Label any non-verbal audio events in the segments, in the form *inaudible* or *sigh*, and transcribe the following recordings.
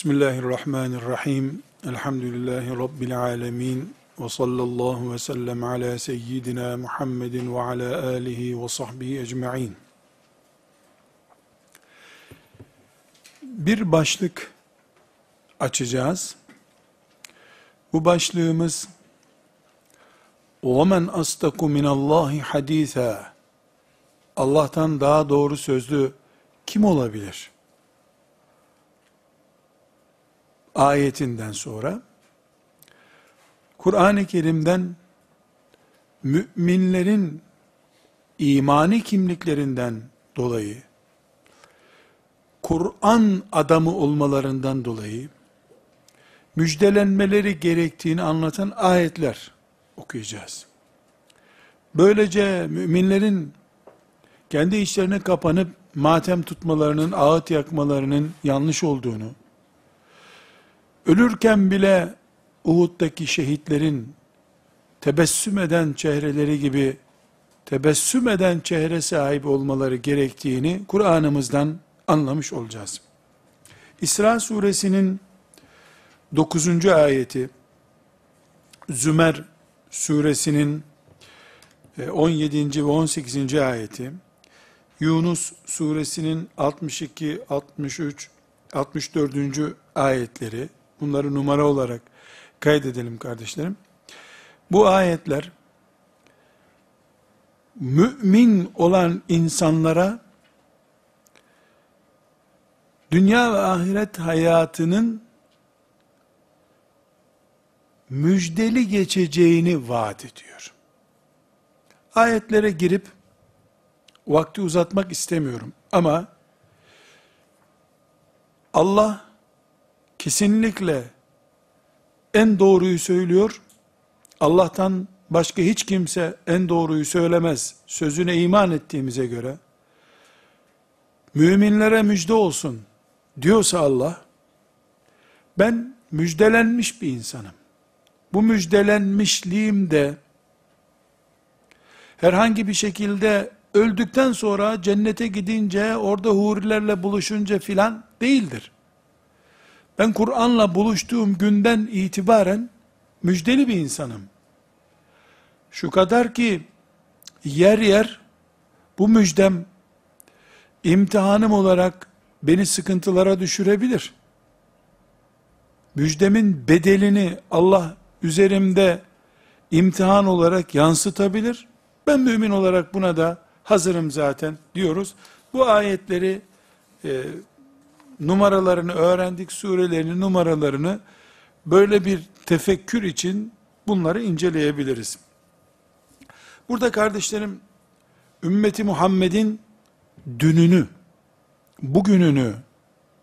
Bismillahirrahmanirrahim. Elhamdülillahi Rabbil alemin. Ve sallallahu ve sellem ala seyyidina Muhammedin ve ala alihi ve sahbihi ecma'in. Bir başlık açacağız. Bu başlığımız وَمَنْ أَسْتَكُ مِنَ اللّٰهِ حَد۪يثًا Allah'tan daha doğru sözlü kim olabilir? Ayetinden sonra Kur'an-ı Kerim'den müminlerin imani kimliklerinden dolayı Kur'an adamı olmalarından dolayı müjdelenmeleri gerektiğini anlatan ayetler okuyacağız. Böylece müminlerin kendi işlerine kapanıp matem tutmalarının, ağıt yakmalarının yanlış olduğunu, ölürken bile Uhud'daki şehitlerin tebessüm eden çehreleri gibi tebessüm eden çehre sahibi olmaları gerektiğini Kur'an'ımızdan anlamış olacağız. İsra suresinin 9. ayeti, Zümer suresinin 17. E, ve 18. ayeti, Yunus suresinin 62, 63, 64. ayetleri, bunları numara olarak kaydedelim kardeşlerim. Bu ayetler, mümin olan insanlara, dünya ve ahiret hayatının müjdeli geçeceğini vaat ediyor. Ayetlere girip vakti uzatmak istemiyorum ama Allah kesinlikle en doğruyu söylüyor. Allah'tan başka hiç kimse en doğruyu söylemez. Sözüne iman ettiğimize göre müminlere müjde olsun diyorsa Allah ben müjdelenmiş bir insanım. Bu müjdelenmişliğim de herhangi bir şekilde öldükten sonra cennete gidince orada hurilerle buluşunca filan değildir. Ben Kur'an'la buluştuğum günden itibaren müjdeli bir insanım. Şu kadar ki yer yer bu müjdem imtihanım olarak beni sıkıntılara düşürebilir. Müjdemin bedelini Allah üzerimde imtihan olarak yansıtabilir. Ben mümin olarak buna da hazırım zaten diyoruz. Bu ayetleri e, numaralarını öğrendik, surelerini, numaralarını böyle bir tefekkür için bunları inceleyebiliriz. Burada kardeşlerim, ümmeti Muhammed'in dününü, bugününü,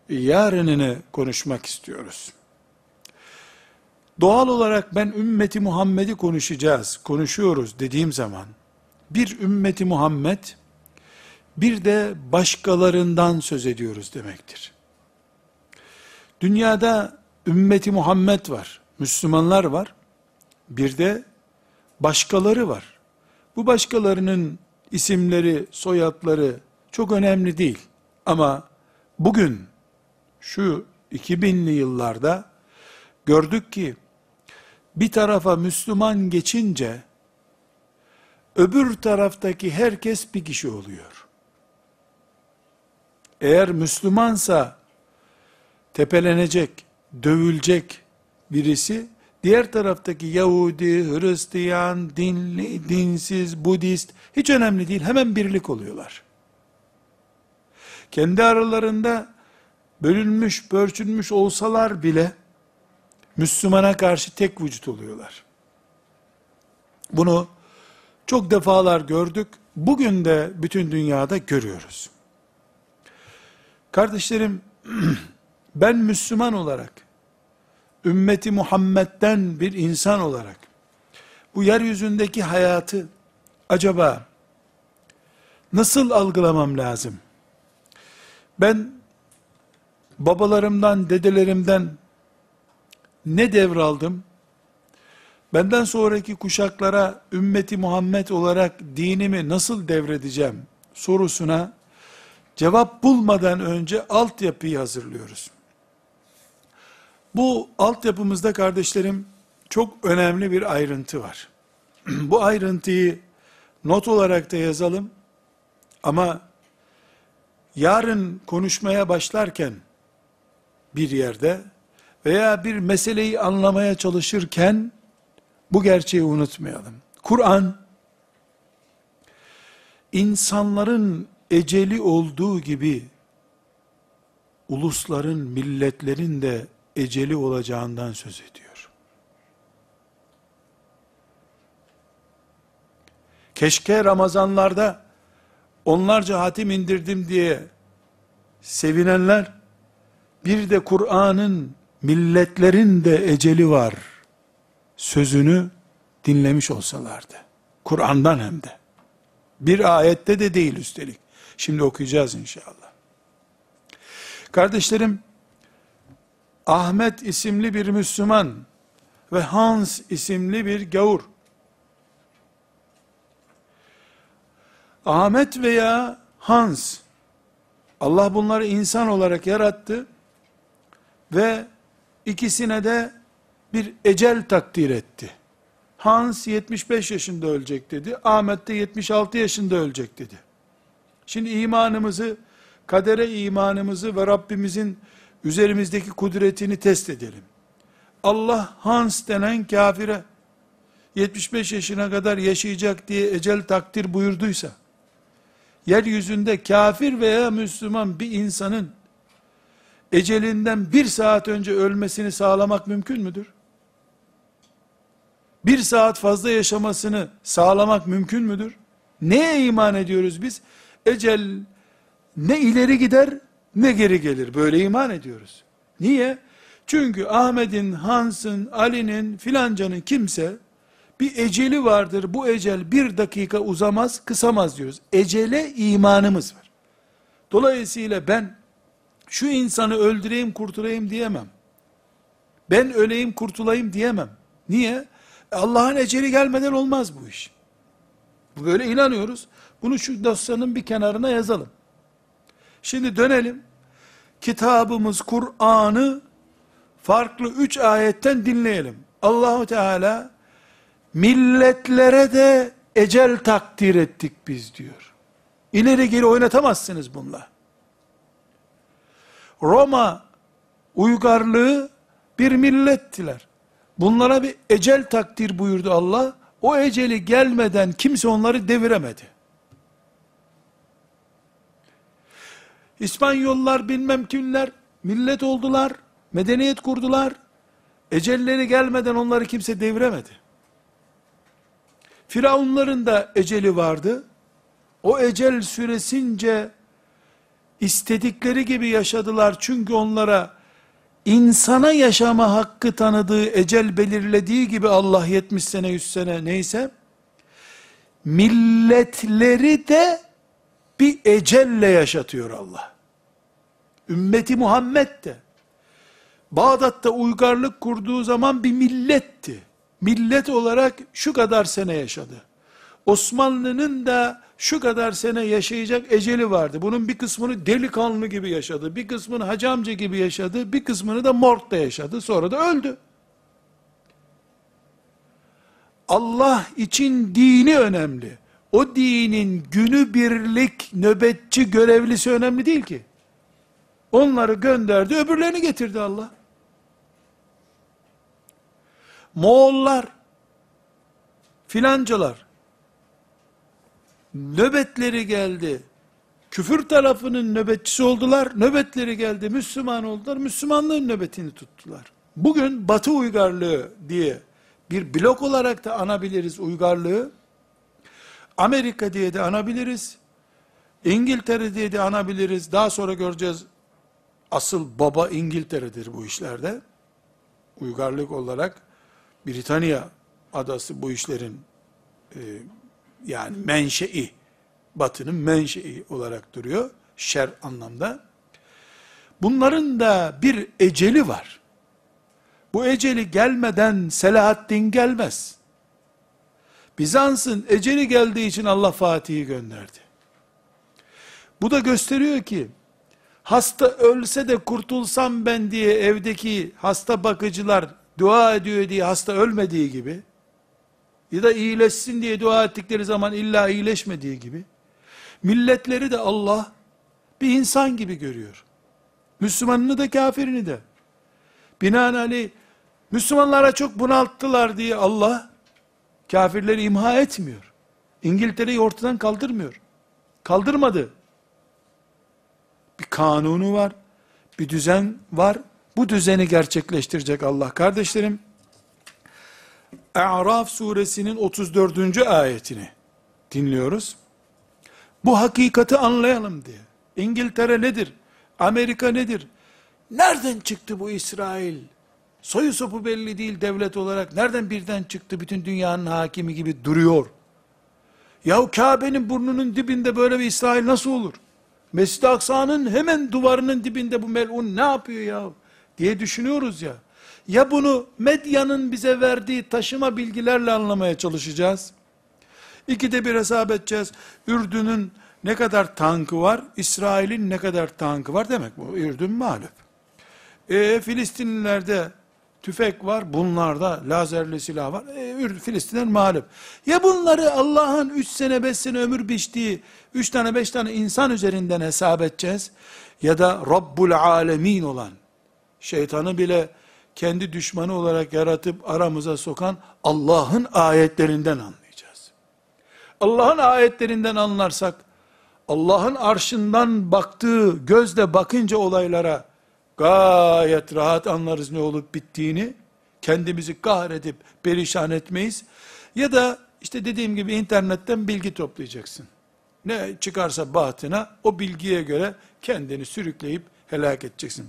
yarınını konuşmak istiyoruz. Doğal olarak ben ümmeti Muhammed'i konuşacağız, konuşuyoruz dediğim zaman, bir ümmeti Muhammed, bir de başkalarından söz ediyoruz demektir. Dünyada ümmeti Muhammed var, Müslümanlar var, bir de başkaları var. Bu başkalarının isimleri, soyadları çok önemli değil. Ama bugün şu 2000'li yıllarda gördük ki bir tarafa Müslüman geçince öbür taraftaki herkes bir kişi oluyor. Eğer Müslümansa tepelenecek, dövülecek birisi, diğer taraftaki Yahudi, Hristiyan, dinli, dinsiz, Budist, hiç önemli değil, hemen birlik oluyorlar. Kendi aralarında bölünmüş, pörçünmüş olsalar bile, Müslümana karşı tek vücut oluyorlar. Bunu çok defalar gördük, bugün de bütün dünyada görüyoruz. Kardeşlerim, *clears throat* ben Müslüman olarak, ümmeti Muhammed'den bir insan olarak, bu yeryüzündeki hayatı acaba nasıl algılamam lazım? Ben babalarımdan, dedelerimden ne devraldım? Benden sonraki kuşaklara ümmeti Muhammed olarak dinimi nasıl devredeceğim sorusuna cevap bulmadan önce altyapıyı hazırlıyoruz. Bu altyapımızda kardeşlerim çok önemli bir ayrıntı var. *clears throat* Bu ayrıntıyı not olarak da yazalım. Ama yarın konuşmaya başlarken bir yerde veya bir meseleyi anlamaya çalışırken bu gerçeği unutmayalım. Kur'an insanların eceli olduğu gibi ulusların, milletlerin de eceli olacağından söz ediyor. Keşke Ramazanlarda onlarca hatim indirdim diye sevinenler, bir de Kur'an'ın milletlerin de eceli var sözünü dinlemiş olsalardı. Kur'an'dan hem de. Bir ayette de değil üstelik. Şimdi okuyacağız inşallah. Kardeşlerim, Ahmet isimli bir Müslüman ve Hans isimli bir gavur. Ahmet veya Hans, Allah bunları insan olarak yarattı ve ikisine de bir ecel takdir etti. Hans 75 yaşında ölecek dedi. Ahmet de 76 yaşında ölecek dedi. Şimdi imanımızı, kadere imanımızı ve Rabbimizin üzerimizdeki kudretini test edelim. Allah Hans denen kafire 75 yaşına kadar yaşayacak diye ecel takdir buyurduysa, yeryüzünde kafir veya Müslüman bir insanın ecelinden bir saat önce ölmesini sağlamak mümkün müdür? Bir saat fazla yaşamasını sağlamak mümkün müdür? Neye iman ediyoruz biz? Ecel ne ileri gider ne geri gelir. Böyle iman ediyoruz. Niye? Çünkü Ahmet'in, Hans'ın, Ali'nin, filancanın kimse bir eceli vardır. Bu ecel bir dakika uzamaz, kısamaz diyoruz. Ecele imanımız var. Dolayısıyla ben şu insanı öldüreyim, kurtulayım diyemem. Ben öleyim, kurtulayım diyemem. Niye? Allah'ın eceli gelmeden olmaz bu iş. Böyle inanıyoruz. Bunu şu dosyanın bir kenarına yazalım. Şimdi dönelim. Kitabımız Kur'an'ı farklı üç ayetten dinleyelim. Allahu Teala milletlere de ecel takdir ettik biz diyor. İleri geri oynatamazsınız bunlar. Roma uygarlığı bir millettiler. Bunlara bir ecel takdir buyurdu Allah. O eceli gelmeden kimse onları deviremedi. İspanyollar bilmem kimler millet oldular, medeniyet kurdular. Ecelleri gelmeden onları kimse deviremedi. Firavunların da eceli vardı. O ecel süresince istedikleri gibi yaşadılar çünkü onlara insana yaşama hakkı tanıdığı, ecel belirlediği gibi Allah 70 sene, 100 sene neyse, milletleri de bir ecelle yaşatıyor Allah. Ümmeti Muhammed de, Bağdat'ta uygarlık kurduğu zaman bir milletti. Millet olarak şu kadar sene yaşadı. Osmanlı'nın da şu kadar sene yaşayacak eceli vardı. Bunun bir kısmını delikanlı gibi yaşadı, bir kısmını hacamcı gibi yaşadı, bir kısmını da mortta yaşadı, sonra da öldü. Allah için dini önemli. O dinin günü birlik nöbetçi görevlisi önemli değil ki. Onları gönderdi, öbürlerini getirdi Allah. Moğollar, filancalar, nöbetleri geldi. Küfür tarafının nöbetçisi oldular. Nöbetleri geldi. Müslüman oldular. Müslümanlığın nöbetini tuttular. Bugün Batı uygarlığı diye bir blok olarak da anabiliriz uygarlığı. Amerika diye de anabiliriz. İngiltere diye de anabiliriz. Daha sonra göreceğiz. Asıl baba İngiltere'dir bu işlerde. Uygarlık olarak Britanya adası bu işlerin e, yani menşei, batının menşei olarak duruyor, şer anlamda. Bunların da bir eceli var. Bu eceli gelmeden Selahaddin gelmez. Bizans'ın eceli geldiği için Allah Fatih'i gönderdi. Bu da gösteriyor ki, hasta ölse de kurtulsam ben diye evdeki hasta bakıcılar dua ediyor diye hasta ölmediği gibi, ya da iyileşsin diye dua ettikleri zaman illa iyileşmediği gibi, milletleri de Allah bir insan gibi görüyor. Müslümanını da kafirini de. Binaenaleyh Müslümanlara çok bunalttılar diye Allah kafirleri imha etmiyor. İngiltere'yi ortadan kaldırmıyor. Kaldırmadı. Bir kanunu var, bir düzen var. Bu düzeni gerçekleştirecek Allah. Kardeşlerim, A'raf suresinin 34. ayetini dinliyoruz. Bu hakikati anlayalım diye. İngiltere nedir? Amerika nedir? Nereden çıktı bu İsrail? Soyu sopu belli değil devlet olarak. Nereden birden çıktı bütün dünyanın hakimi gibi duruyor? Yahu Kabe'nin burnunun dibinde böyle bir İsrail nasıl olur? Mescid-i Aksa'nın hemen duvarının dibinde bu melun ne yapıyor ya? Diye düşünüyoruz ya. Ya bunu medyanın bize verdiği taşıma bilgilerle anlamaya çalışacağız. İkide bir hesap edeceğiz. Ürdün'ün ne kadar tankı var, İsrail'in ne kadar tankı var demek bu. Ürdün mağlup. E, Filistinlilerde tüfek var, bunlarda lazerli silah var. E, Filistinler mağlup. Ya bunları Allah'ın 3 sene 5 sene ömür biçtiği 3 tane 5 tane insan üzerinden hesap edeceğiz. Ya da Rabbul Alemin olan, şeytanı bile kendi düşmanı olarak yaratıp aramıza sokan Allah'ın ayetlerinden anlayacağız. Allah'ın ayetlerinden anlarsak, Allah'ın arşından baktığı gözle bakınca olaylara gayet rahat anlarız ne olup bittiğini. Kendimizi kahredip perişan etmeyiz. Ya da işte dediğim gibi internetten bilgi toplayacaksın. Ne çıkarsa batına o bilgiye göre kendini sürükleyip helak edeceksin.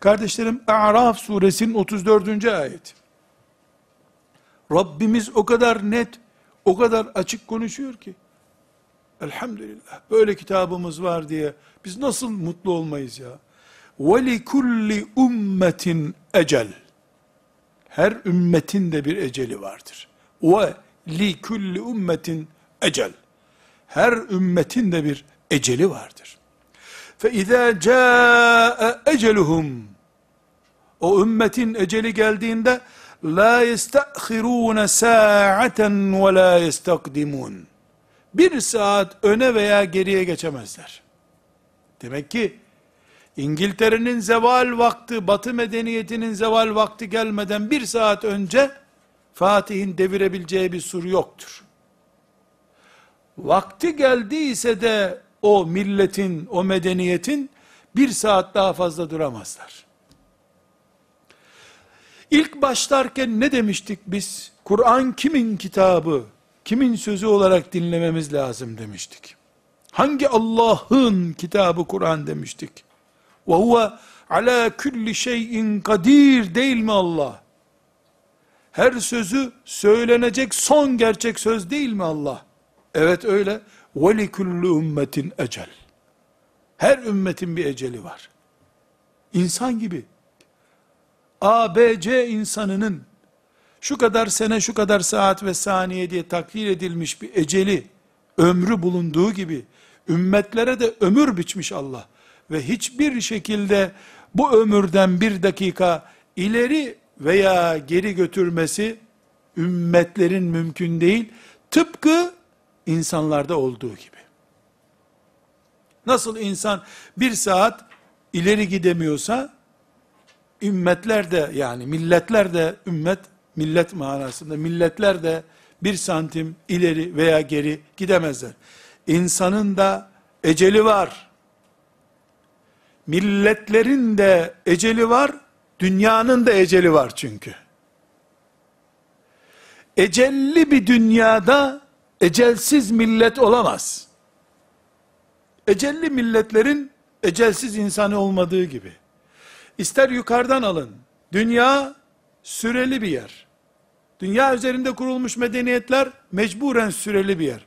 Kardeşlerim A'raf suresinin 34. ayet. Rabbimiz o kadar net, o kadar açık konuşuyor ki. Elhamdülillah. Böyle kitabımız var diye biz nasıl mutlu olmayız ya? وَلِكُلِّ ummetin ecel. Her ümmetin de bir eceli vardır. Ve li kulli ummetin ecel. Her ümmetin de bir eceli vardır. Fe izâ câe eceluhum. O ümmetin eceli geldiğinde la yestahirûne sa'aten ve la yestakdimun. Bir saat öne veya geriye geçemezler. Demek ki İngiltere'nin zeval vakti, batı medeniyetinin zeval vakti gelmeden bir saat önce Fatih'in devirebileceği bir sur yoktur. Vakti geldiyse de o milletin, o medeniyetin bir saat daha fazla duramazlar. İlk başlarken ne demiştik biz? Kur'an kimin kitabı, kimin sözü olarak dinlememiz lazım demiştik. Hangi Allah'ın kitabı Kur'an demiştik. Ve huve ala kulli şeyin kadir değil mi Allah? Her sözü söylenecek son gerçek söz değil mi Allah? Evet öyle. Ve li kulli ümmetin ecel. Her ümmetin bir eceli var. İnsan gibi. A, B, C insanının şu kadar sene, şu kadar saat ve saniye diye takdir edilmiş bir eceli, ömrü bulunduğu gibi, ümmetlere de ömür biçmiş Allah. Ve hiçbir şekilde bu ömürden bir dakika ileri veya geri götürmesi, ümmetlerin mümkün değil. Tıpkı insanlarda olduğu gibi. Nasıl insan bir saat ileri gidemiyorsa, ümmetler de yani milletler de ümmet, millet manasında milletler de bir santim ileri veya geri gidemezler. İnsanın da eceli var. Milletlerin de eceli var, dünyanın da eceli var çünkü. Ecelli bir dünyada ecelsiz millet olamaz. Ecelli milletlerin ecelsiz insanı olmadığı gibi. İster yukarıdan alın. Dünya süreli bir yer. Dünya üzerinde kurulmuş medeniyetler mecburen süreli bir yer.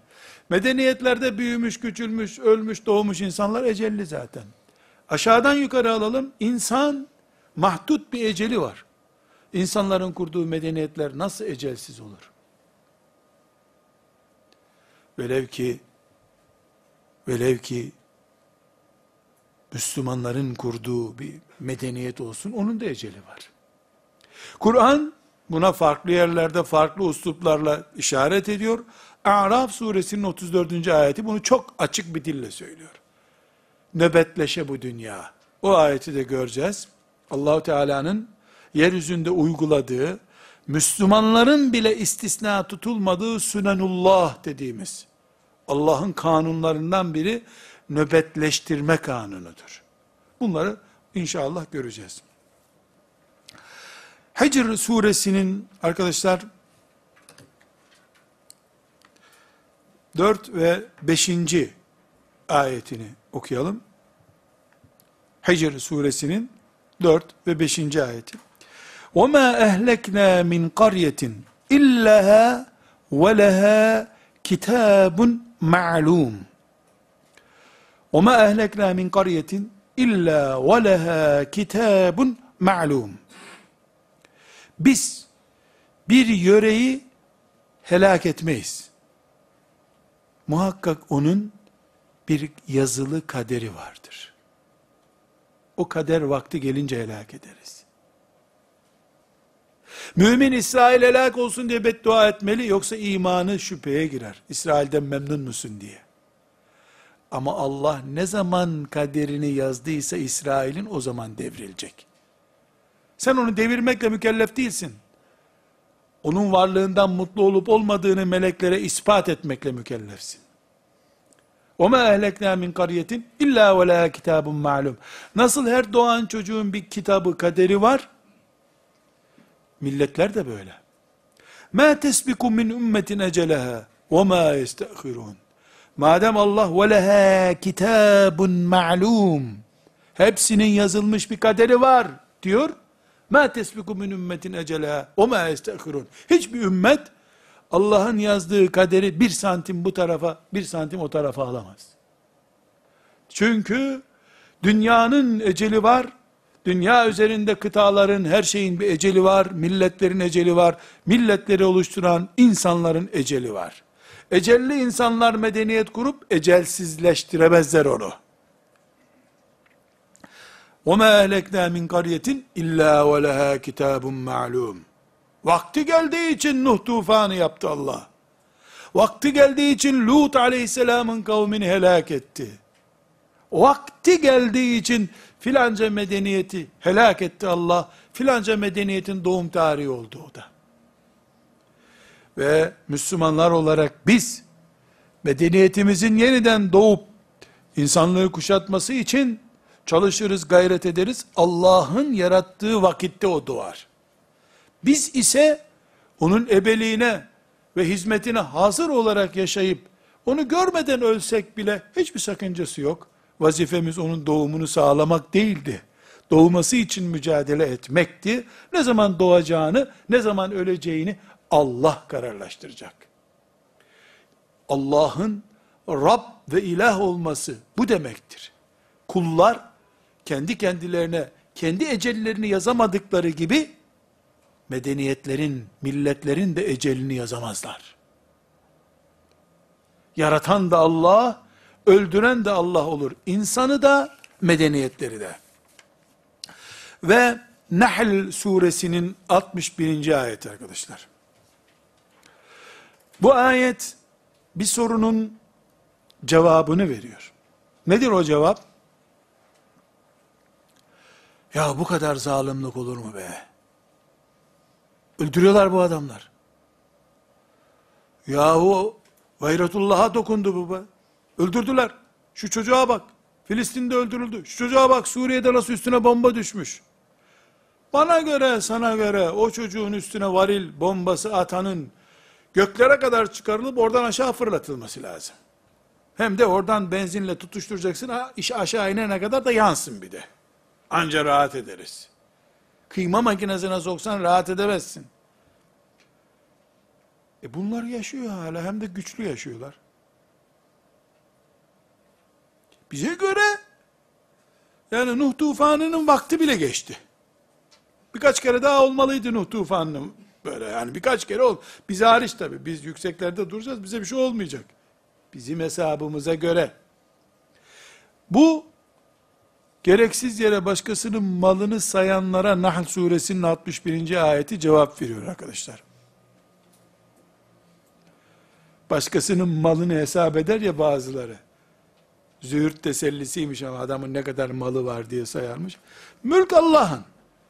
Medeniyetlerde büyümüş, küçülmüş, ölmüş, doğmuş insanlar ecelli zaten. Aşağıdan yukarı alalım. İnsan mahdut bir eceli var. İnsanların kurduğu medeniyetler nasıl ecelsiz olur? Velev ki velev ki Müslümanların kurduğu bir medeniyet olsun, onun da eceli var. Kur'an buna farklı yerlerde farklı usluplarla işaret ediyor. A'raf suresinin 34. ayeti bunu çok açık bir dille söylüyor. Nöbetleşe bu dünya. O ayeti de göreceğiz. Allahu Teala'nın yeryüzünde uyguladığı, Müslümanların bile istisna tutulmadığı sünenullah dediğimiz, Allah'ın kanunlarından biri nöbetleştirme kanunudur. Bunları inşallah göreceğiz. Hicr suresinin arkadaşlar 4 ve 5. ayetini okuyalım. Hicr suresinin 4 ve 5. ayeti. وَمَا اَهْلَكْنَا مِنْ قَرْيَةٍ اِلَّهَا وَلَهَا كِتَابٌ مَعْلُومٌ وَمَا اَهْلَكْنَا مِنْ قَرْيَةٍ اِلَّا وَلَهَا كِتَابٌ مَعْلُومٌ Biz bir yöreyi helak etmeyiz. Muhakkak onun bir yazılı kaderi vardır. O kader vakti gelince helak ederiz. Mümin İsrail helak olsun diye beddua etmeli yoksa imanı şüpheye girer. İsrail'den memnun musun diye. Ama Allah ne zaman kaderini yazdıysa İsrail'in o zaman devrilecek. Sen onu devirmekle mükellef değilsin. Onun varlığından mutlu olup olmadığını meleklere ispat etmekle mükellefsin. وَمَا اَهْلَكْنَا مِنْ قَرْيَةٍ اِلَّا وَلَا kitabun malum. Nasıl her doğan çocuğun bir kitabı, kaderi var, milletler de böyle. مَا تَسْبِكُ مِنْ اُمَّةٍ اَجَلَهَا وَمَا يَسْتَأْخِرُونَ Madem Allah وَلَهَا kitabun ma'lum hepsinin yazılmış bir kaderi var diyor. مَا تَسْبِكُ مِنْ اُمَّةٍ اَجَلَهَا وَمَا يَسْتَأْخِرُونَ Hiçbir ümmet Allah'ın yazdığı kaderi bir santim bu tarafa, bir santim o tarafa alamaz. Çünkü dünyanın eceli var, dünya üzerinde kıtaların, her şeyin bir eceli var, milletlerin eceli var, milletleri oluşturan insanların eceli var. Ecelli insanlar medeniyet kurup ecelsizleştiremezler onu. وَمَا اَهْلَكْنَا مِنْ قَرْيَةٍ اِلَّا وَلَهَا كِتَابٌ مَعْلُومٌ Vakti geldiği için Nuh tufanı yaptı Allah. Vakti geldiği için Lut aleyhisselamın kavmini helak etti. Vakti geldiği için filanca medeniyeti helak etti Allah. Filanca medeniyetin doğum tarihi oldu o da. Ve Müslümanlar olarak biz medeniyetimizin yeniden doğup insanlığı kuşatması için çalışırız, gayret ederiz. Allah'ın yarattığı vakitte o doğar. Biz ise onun ebeliğine ve hizmetine hazır olarak yaşayıp onu görmeden ölsek bile hiçbir sakıncası yok. Vazifemiz onun doğumunu sağlamak değildi. Doğması için mücadele etmekti. Ne zaman doğacağını, ne zaman öleceğini Allah kararlaştıracak. Allah'ın Rab ve ilah olması bu demektir. Kullar kendi kendilerine, kendi ecellerini yazamadıkları gibi medeniyetlerin, milletlerin de ecelini yazamazlar. Yaratan da Allah, öldüren de Allah olur. İnsanı da, medeniyetleri de. Ve Nahl suresinin 61. ayet arkadaşlar. Bu ayet bir sorunun cevabını veriyor. Nedir o cevap? Ya bu kadar zalimlik olur mu be? Öldürüyorlar bu adamlar. Yahu gayretullah'a dokundu bu be. Öldürdüler. Şu çocuğa bak. Filistin'de öldürüldü. Şu çocuğa bak Suriye'de nasıl üstüne bomba düşmüş. Bana göre, sana göre o çocuğun üstüne varil bombası atanın göklere kadar çıkarılıp oradan aşağı fırlatılması lazım. Hem de oradan benzinle tutuşturacaksın, iş aşağı inene kadar da yansın bir de. Anca rahat ederiz. Kıyma makinesine soksan rahat edemezsin. E bunlar yaşıyor hala hem de güçlü yaşıyorlar. Bize göre yani Nuh tufanının vakti bile geçti. Birkaç kere daha olmalıydı Nuh tufanının böyle yani birkaç kere ol. Biz hariç tabi biz yükseklerde duracağız bize bir şey olmayacak. Bizim hesabımıza göre. Bu gereksiz yere başkasının malını sayanlara Nahl suresinin 61. ayeti cevap veriyor arkadaşlar. Başkasının malını hesap eder ya bazıları. Zühürt tesellisiymiş ama adamın ne kadar malı var diye sayarmış. Mülk Allah'ın.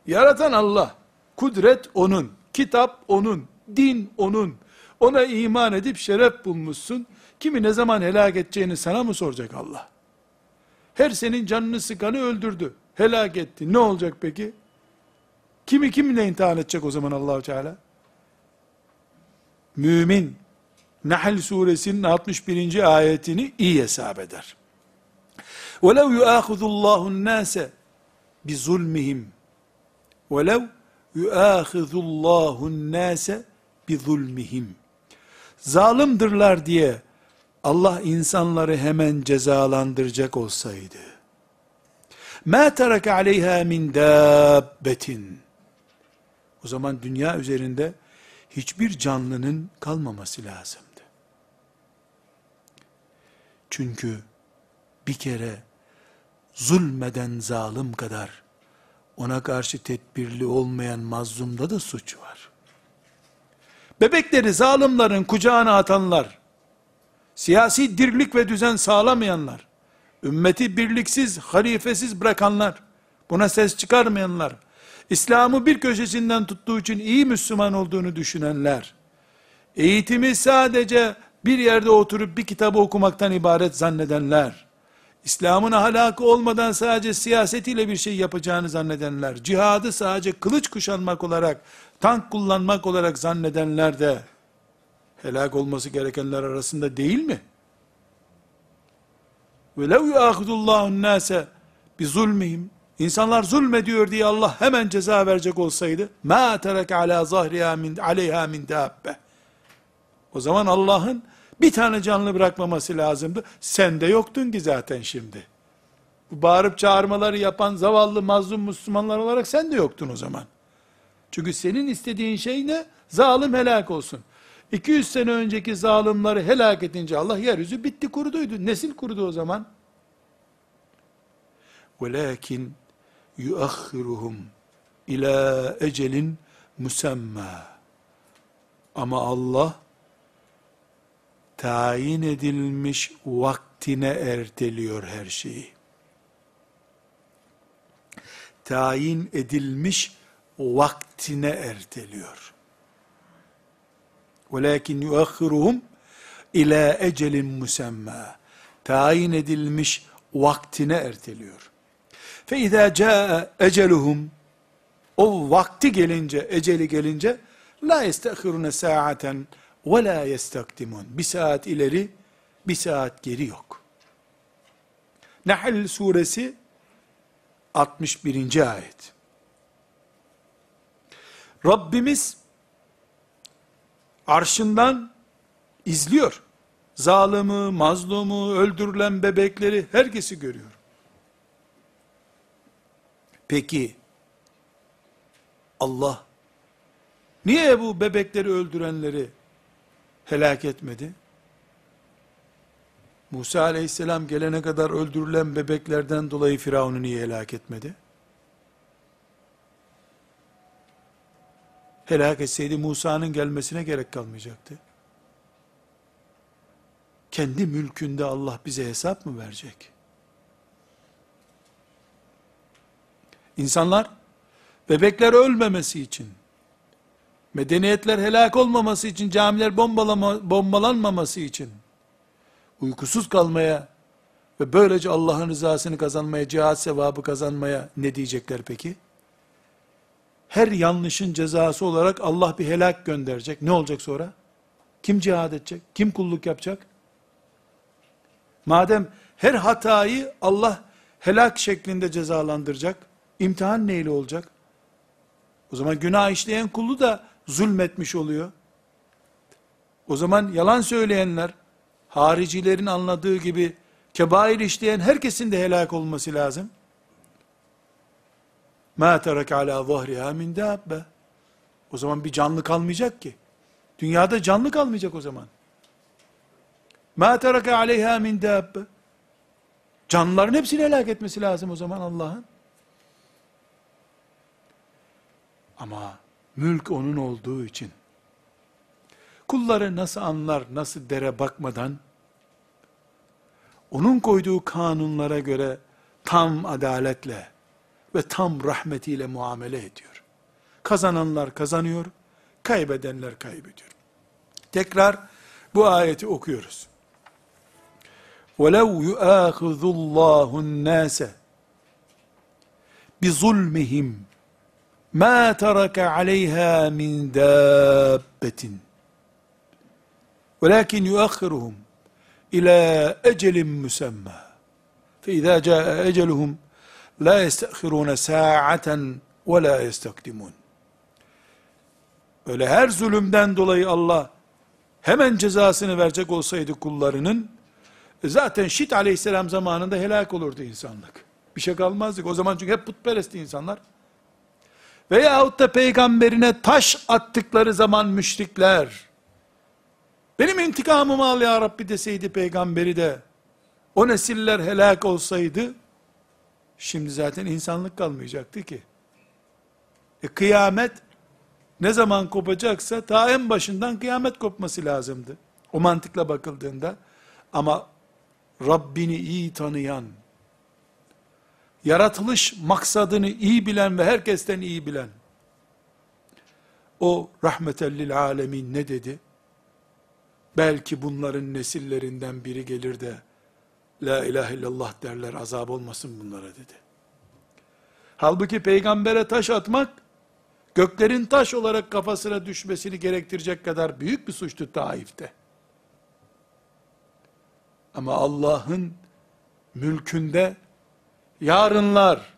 Yaratan Allah. Kudret onun. Kitap onun. Din onun. Ona iman edip şeref bulmuşsun. Kimi ne zaman helak edeceğini sana mı soracak Allah? Her senin canını sıkanı öldürdü. Helak etti. Ne olacak peki? Kimi kimle imtihan edecek o zaman Allahu Teala? Mümin Nahl suresinin 61. ayetini iyi hesap eder. وَلَوْ يُؤَاخُذُ اللّٰهُ النَّاسَ بِظُلْمِهِمْ وَلَوْ يُؤَاخِذُ اللّٰهُ النَّاسَ بِظُلْمِهِمْ Zalimdirler diye Allah insanları hemen cezalandıracak olsaydı, مَا تَرَكَ عَلَيْهَا مِنْ دَابَّةٍ O zaman dünya üzerinde hiçbir canlının kalmaması lazımdı. Çünkü bir kere zulmeden zalim kadar ona karşı tedbirli olmayan mazlumda da suç var. Bebekleri zalimlerin kucağına atanlar, siyasi dirlik ve düzen sağlamayanlar, ümmeti birliksiz, halifesiz bırakanlar, buna ses çıkarmayanlar, İslam'ı bir köşesinden tuttuğu için iyi Müslüman olduğunu düşünenler, eğitimi sadece bir yerde oturup bir kitabı okumaktan ibaret zannedenler, İslam'ın ahlakı olmadan sadece siyasetiyle bir şey yapacağını zannedenler, cihadı sadece kılıç kuşanmak olarak, tank kullanmak olarak zannedenler de, helak olması gerekenler arasında değil mi? وَلَوْ يُآخُدُ اللّٰهُ النَّاسَ بِظُلْمِهِمْ İnsanlar zulmediyor diye Allah hemen ceza verecek olsaydı, مَا تَرَكَ عَلَى ظَهْرِهَا مِنْ عَلَيْهَا مِنْ دَابَّةِ O zaman Allah'ın bir tane canlı bırakmaması lazımdı. Sen de yoktun ki zaten şimdi. Bu bağırıp çağırmaları yapan zavallı mazlum Müslümanlar olarak sen de yoktun o zaman. Çünkü senin istediğin şey ne? Zalim helak olsun. 200 sene önceki zalimleri helak edince Allah yeryüzü bitti kuruduydu. Nesil kurudu o zaman. Velakin yuakhiruhum ila ecelin musamma. Ama Allah tayin edilmiş vaktine erteliyor her şeyi. Tayin edilmiş vaktine erteliyor. وَلَكِنْ يُؤَخِّرُهُمْ ila ecelin musemma. Tayin edilmiş vaktine erteliyor. فَاِذَا جَاءَ اَجَلُهُمْ O vakti gelince, eceli gelince, la يَسْتَخِرُونَ سَاعَةً ve la yestakdimun. Bir saat ileri, bir saat geri yok. Nahl suresi 61. ayet. Rabbimiz arşından izliyor. Zalimi, mazlumu, öldürülen bebekleri herkesi görüyor. Peki Allah niye bu bebekleri öldürenleri helak etmedi? Musa aleyhisselam gelene kadar öldürülen bebeklerden dolayı Firavun'u niye helak etmedi? Helak etseydi Musa'nın gelmesine gerek kalmayacaktı. Kendi mülkünde Allah bize hesap mı verecek? İnsanlar bebekler ölmemesi için medeniyetler helak olmaması için, camiler bombalama, bombalanmaması için, uykusuz kalmaya ve böylece Allah'ın rızasını kazanmaya, cihat sevabı kazanmaya ne diyecekler peki? Her yanlışın cezası olarak Allah bir helak gönderecek. Ne olacak sonra? Kim cihad edecek? Kim kulluk yapacak? Madem her hatayı Allah helak şeklinde cezalandıracak, imtihan neyle olacak? O zaman günah işleyen kullu da zulmetmiş oluyor. O zaman yalan söyleyenler, haricilerin anladığı gibi kebair işleyen herkesin de helak olması lazım. مَا تَرَكَ عَلَى ظَهْرِهَا مِنْ دَابَّ O zaman bir canlı kalmayacak ki. Dünyada canlı kalmayacak o zaman. مَا تَرَكَ عَلَيْهَا مِنْ دَابَّ Canlıların hepsini helak etmesi lazım o zaman Allah'ın. Ama mülk onun olduğu için kulları nasıl anlar, nasıl dere bakmadan onun koyduğu kanunlara göre tam adaletle ve tam rahmetiyle muamele ediyor. Kazananlar kazanıyor, kaybedenler kaybediyor. Tekrar bu ayeti okuyoruz. وَلَوْ يُؤَاخِذُ اللّٰهُ النَّاسَ بِظُلْمِهِمْ مَا تَرَكَ عَلَيْهَا مِنْ دَابَّةٍ وَلَكِنْ يُؤَخِّرُهُمْ إِلَى أَجَلٍ مُسَمَّى فَإِذَا جَاءَ أَجَلُهُمْ la yestehirune sa'aten ve la yestekdimun. Öyle her zulümden dolayı Allah hemen cezasını verecek olsaydı kullarının e zaten Şit aleyhisselam zamanında helak olurdu insanlık. Bir şey kalmazdı. O zaman çünkü hep putperestti insanlar. Veyahut da peygamberine taş attıkları zaman müşrikler, benim intikamımı al ya Rabbi deseydi peygamberi de, o nesiller helak olsaydı, şimdi zaten insanlık kalmayacaktı ki. E kıyamet, ne zaman kopacaksa, ta en başından kıyamet kopması lazımdı. O mantıkla bakıldığında, ama Rabbini iyi tanıyan, yaratılış maksadını iyi bilen ve herkesten iyi bilen, o rahmetellil alemin ne dedi? Belki bunların nesillerinden biri gelir de, La ilahe illallah derler, azap olmasın bunlara dedi. Halbuki peygambere taş atmak, göklerin taş olarak kafasına düşmesini gerektirecek kadar büyük bir suçtu Taif'te. Ama Allah'ın mülkünde yarınlar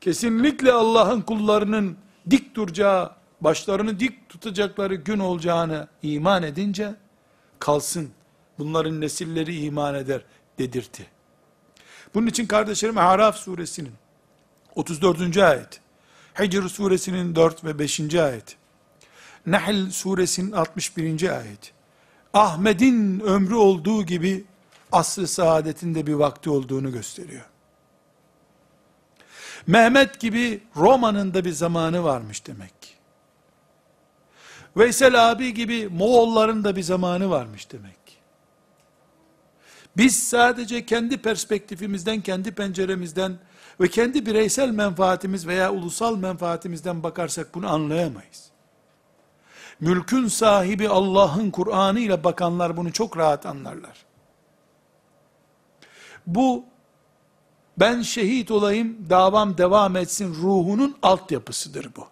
kesinlikle Allah'ın kullarının dik duracağı, başlarını dik tutacakları gün olacağını iman edince kalsın. Bunların nesilleri iman eder dedirtti. Bunun için kardeşlerim Araf suresinin 34. ayet, Hicr suresinin 4 ve 5. ayet, Nahl suresinin 61. ayet, Ahmet'in ömrü olduğu gibi asr-ı saadetinde bir vakti olduğunu gösteriyor. Mehmet gibi Roma'nın da bir zamanı varmış demek ki. Veysel abi gibi Moğolların da bir zamanı varmış demek ki. Biz sadece kendi perspektifimizden, kendi penceremizden ve kendi bireysel menfaatimiz veya ulusal menfaatimizden bakarsak bunu anlayamayız. Mülkün sahibi Allah'ın Kur'an'ı ile bakanlar bunu çok rahat anlarlar. Bu ben şehit olayım, davam devam etsin ruhunun altyapısıdır bu.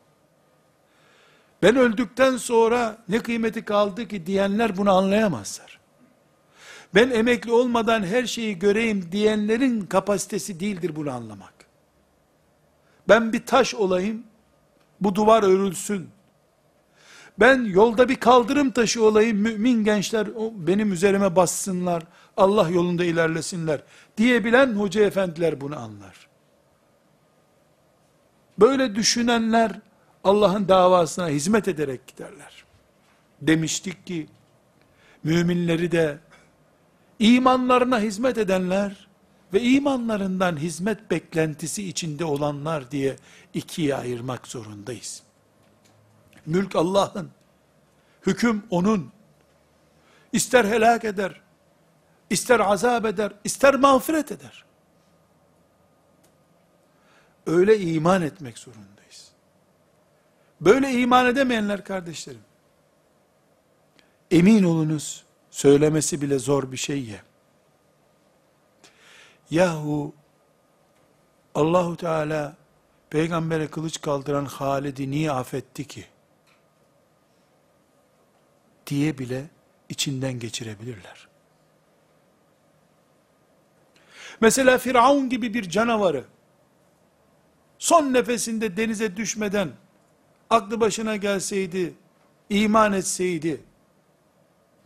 Ben öldükten sonra ne kıymeti kaldı ki diyenler bunu anlayamazlar. Ben emekli olmadan her şeyi göreyim diyenlerin kapasitesi değildir bunu anlamak. Ben bir taş olayım, bu duvar örülsün. Ben yolda bir kaldırım taşı olayım, mümin gençler benim üzerime bassınlar, Allah yolunda ilerlesinler diyebilen hoca efendiler bunu anlar. Böyle düşünenler Allah'ın davasına hizmet ederek giderler. Demiştik ki müminleri de imanlarına hizmet edenler ve imanlarından hizmet beklentisi içinde olanlar diye ikiye ayırmak zorundayız. Mülk Allah'ın, hüküm onun. İster helak eder, ister azap eder, ister mağfiret eder. Öyle iman etmek zorundayız. Böyle iman edemeyenler kardeşlerim, emin olunuz, söylemesi bile zor bir şey ya. Yahu, Allahu Teala, peygambere kılıç kaldıran Halid'i niye affetti ki? Diye bile içinden geçirebilirler. Mesela Firavun gibi bir canavarı, son nefesinde denize düşmeden, aklı başına gelseydi, iman etseydi,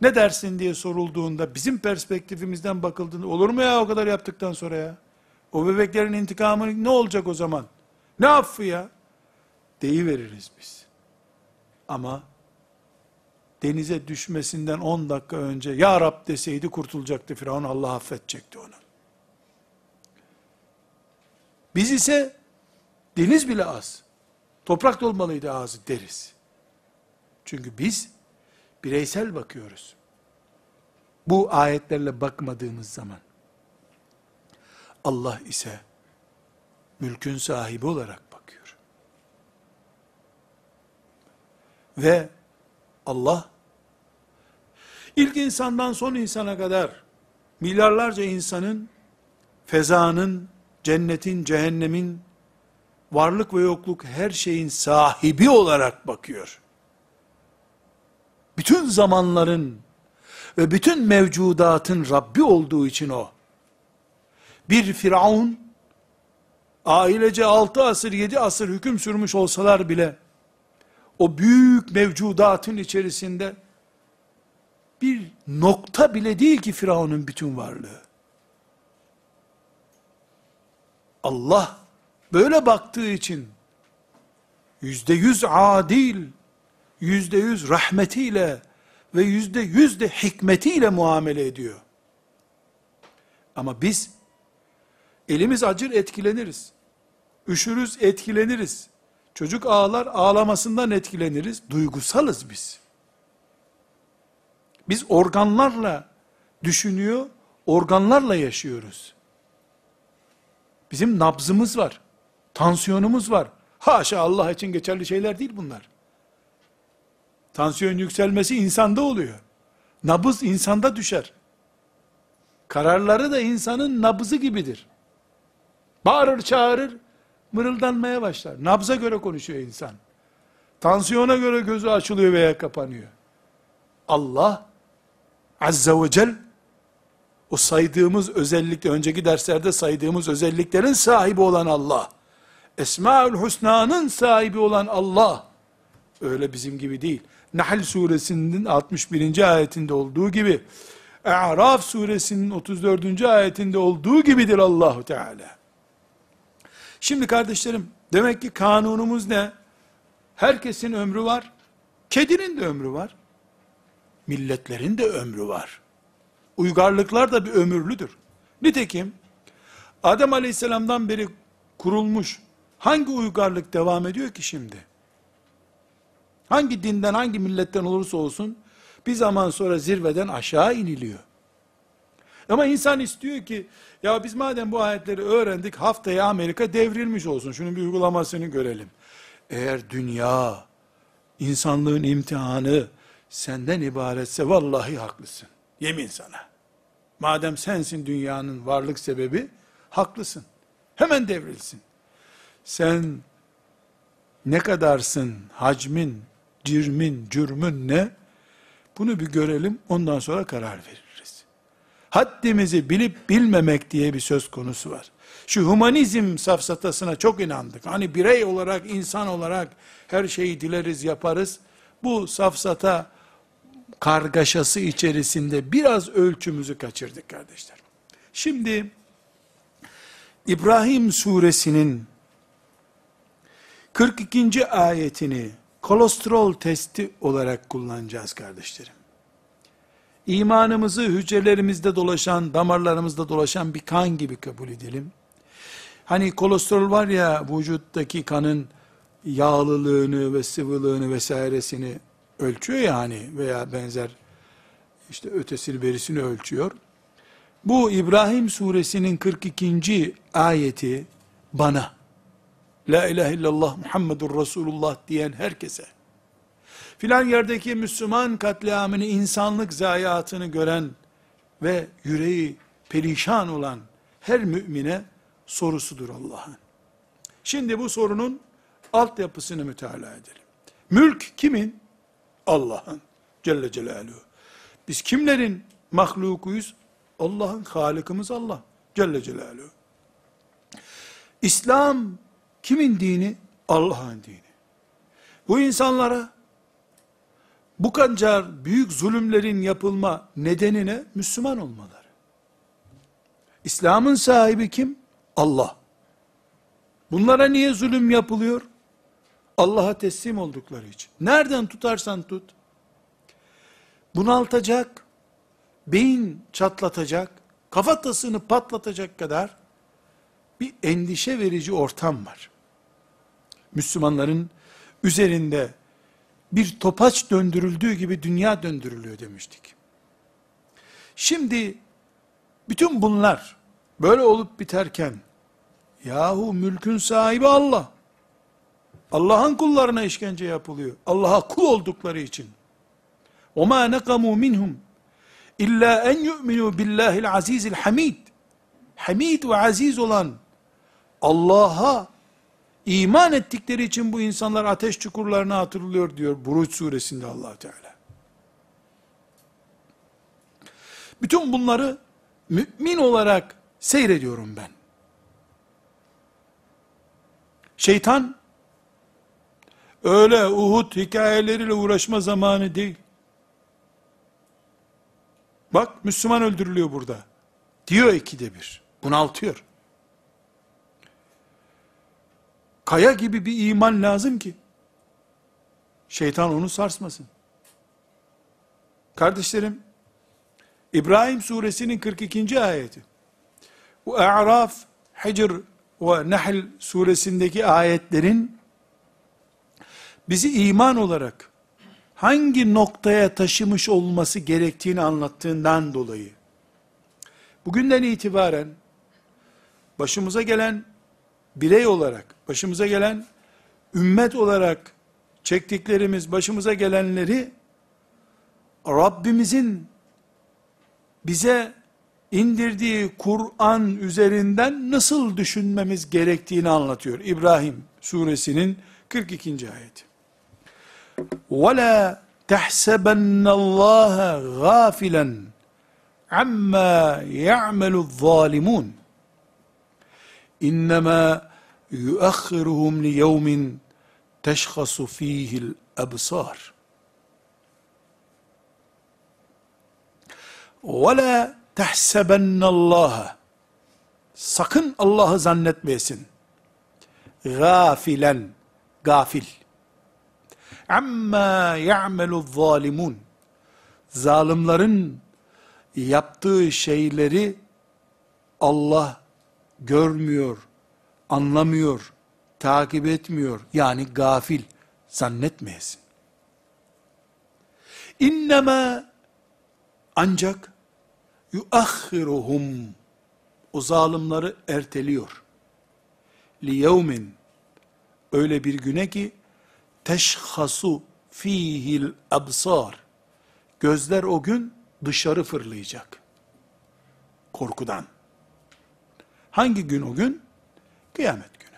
ne dersin diye sorulduğunda, bizim perspektifimizden bakıldığında, olur mu ya o kadar yaptıktan sonra ya? O bebeklerin intikamı ne olacak o zaman? Ne affı ya? Deyiveririz biz. Ama, denize düşmesinden 10 dakika önce, Ya Rab deseydi kurtulacaktı Firavun, Allah affedecekti onu. Biz ise deniz bile az. Toprak dolmalıydı ağzı deriz. Çünkü biz bireysel bakıyoruz. Bu ayetlerle bakmadığımız zaman. Allah ise mülkün sahibi olarak bakıyor. Ve Allah ilk insandan son insana kadar milyarlarca insanın fezanın, cennetin, cehennemin, varlık ve yokluk her şeyin sahibi olarak bakıyor. Bütün zamanların ve bütün mevcudatın Rabbi olduğu için o. Bir Firavun, ailece altı asır, yedi asır hüküm sürmüş olsalar bile, o büyük mevcudatın içerisinde, bir nokta bile değil ki Firavun'un bütün varlığı. Allah, böyle baktığı için, yüzde yüz adil, yüzde yüz rahmetiyle, ve yüzde yüz de hikmetiyle muamele ediyor. Ama biz, elimiz acır etkileniriz. Üşürüz etkileniriz. Çocuk ağlar ağlamasından etkileniriz. Duygusalız biz. Biz organlarla düşünüyor, organlarla yaşıyoruz. Bizim nabzımız var. Tansiyonumuz var. Haşa Allah için geçerli şeyler değil bunlar. Tansiyon yükselmesi insanda oluyor. Nabız insanda düşer. Kararları da insanın nabızı gibidir. Bağırır çağırır, mırıldanmaya başlar. Nabza göre konuşuyor insan. Tansiyona göre gözü açılıyor veya kapanıyor. Allah Azze ve Celle o saydığımız özellikle, önceki derslerde saydığımız özelliklerin sahibi olan Allah, Esmaül Hüsna'nın sahibi olan Allah, öyle bizim gibi değil. Nahl suresinin 61. ayetinde olduğu gibi, A'raf suresinin 34. ayetinde olduğu gibidir Allahu Teala. Şimdi kardeşlerim, demek ki kanunumuz ne? Herkesin ömrü var, kedinin de ömrü var, milletlerin de ömrü var. Uygarlıklar da bir ömürlüdür. Nitekim, Adem Aleyhisselam'dan beri kurulmuş hangi uygarlık devam ediyor ki şimdi? Hangi dinden, hangi milletten olursa olsun, bir zaman sonra zirveden aşağı iniliyor. Ama insan istiyor ki, ya biz madem bu ayetleri öğrendik, haftaya Amerika devrilmiş olsun, şunun bir uygulamasını görelim. Eğer dünya, insanlığın imtihanı senden ibaretse vallahi haklısın. Yemin sana. Madem sensin dünyanın varlık sebebi, haklısın. Hemen devrilsin. Sen ne kadarsın, hacmin, cirmin, cürmün ne? Bunu bir görelim, ondan sonra karar veririz. Haddimizi bilip bilmemek diye bir söz konusu var. Şu humanizm safsatasına çok inandık. Hani birey olarak, insan olarak her şeyi dileriz, yaparız. Bu safsata kargaşası içerisinde biraz ölçümüzü kaçırdık kardeşler. Şimdi İbrahim suresinin 42. ayetini kolesterol testi olarak kullanacağız kardeşlerim. İmanımızı hücrelerimizde dolaşan, damarlarımızda dolaşan bir kan gibi kabul edelim. Hani kolesterol var ya vücuttaki kanın yağlılığını ve sıvılığını vesairesini ölçüyor ya hani veya benzer işte ötesini berisini ölçüyor. Bu İbrahim suresinin 42. ayeti bana La ilahe illallah Muhammedur Resulullah diyen herkese, filan yerdeki Müslüman katliamını, insanlık zayiatını gören ve yüreği perişan olan her mümine sorusudur Allah'ın. Şimdi bu sorunun altyapısını müteala edelim. Mülk kimin? Allah'ın. Celle Celaluhu. Biz kimlerin mahlukuyuz? Allah'ın halikimiz Allah. Celle Celaluhu. İslam Kimin dini? Allah'ın dini. Bu insanlara bu kadar büyük zulümlerin yapılma nedenine Müslüman olmaları. İslam'ın sahibi kim? Allah. Bunlara niye zulüm yapılıyor? Allah'a teslim oldukları için. Nereden tutarsan tut, bunaltacak, beyin çatlatacak, kafatasını patlatacak kadar bir endişe verici ortam var. Müslümanların üzerinde bir topaç döndürüldüğü gibi dünya döndürülüyor demiştik. Şimdi bütün bunlar böyle olup biterken yahu mülkün sahibi Allah. Allah'ın kullarına işkence yapılıyor. Allah'a kul oldukları için. وَمَا نَقَمُوا مِنْهُمْ İlla en yu'minu billahil azizil hamid. Hamid ve aziz olan Allah'a iman ettikleri için bu insanlar ateş çukurlarına atılıyor diyor Buruç suresinde allah Teala. Bütün bunları mümin olarak seyrediyorum ben. Şeytan öyle Uhud hikayeleriyle uğraşma zamanı değil. Bak Müslüman öldürülüyor burada. Diyor ikide bir. Bunaltıyor. Kaya gibi bir iman lazım ki şeytan onu sarsmasın. Kardeşlerim, İbrahim suresinin 42. ayeti, bu A'raf, Hicr ve Nahl suresindeki ayetlerin bizi iman olarak hangi noktaya taşımış olması gerektiğini anlattığından dolayı, bugünden itibaren başımıza gelen birey olarak, başımıza gelen ümmet olarak çektiklerimiz, başımıza gelenleri Rabbimizin bize indirdiği Kur'an üzerinden nasıl düşünmemiz gerektiğini anlatıyor. İbrahim suresinin 42. ayeti. وَلَا تَحْسَبَنَّ اللّٰهَ غَافِلًا عَمَّا يَعْمَلُ الظَّالِمُونَ İnnemâ yuakhiruhum li yevmin teşhasu fihil ebsar. Ve la tehsebennallaha sakın Allah'ı zannetmeyesin. Gafilen, gafil. Amma ya'melu zalimun. Zalimlerin yaptığı şeyleri Allah görmüyor, anlamıyor, takip etmiyor. Yani gafil zannetmeyesin. İnnemâ ancak yuakhiruhum o zalimleri erteliyor. Li yevmin öyle bir güne ki teşhasu fihil absar gözler o gün dışarı fırlayacak. Korkudan. Hangi gün o gün? Kıyamet günü.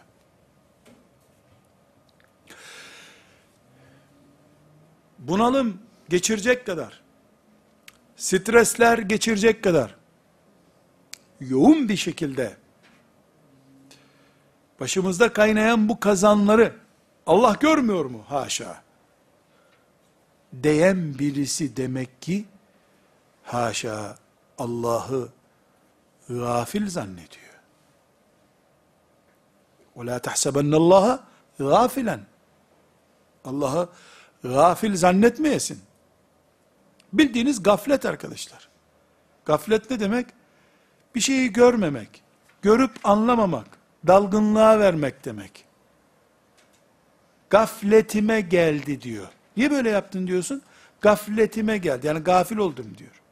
Bunalım geçirecek kadar, stresler geçirecek kadar, yoğun bir şekilde, başımızda kaynayan bu kazanları, Allah görmüyor mu? Haşa. Diyen birisi demek ki, haşa, Allah'ı gafil zannediyor. وَلَا تَحْسَبَنَّ اللّٰهَ غَافِلًا Allah'ı gafil zannetmeyesin. Bildiğiniz gaflet arkadaşlar. Gaflet ne demek? Bir şeyi görmemek, görüp anlamamak, dalgınlığa vermek demek. Gafletime geldi diyor. Niye böyle yaptın diyorsun? Gafletime geldi. Yani gafil oldum diyor.